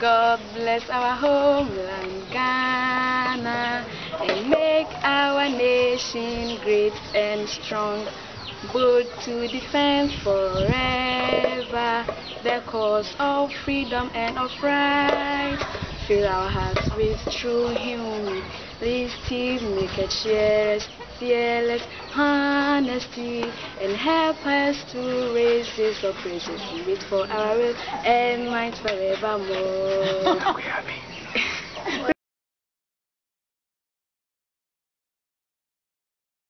God bless our homeland, Ghana, and make our nation great and strong, bold to defend forever the cause of freedom and of right. Fill our hearts with true humility, make a cheerless, fearless honesty, and help us to this oppression, wait for our will and might forevermore.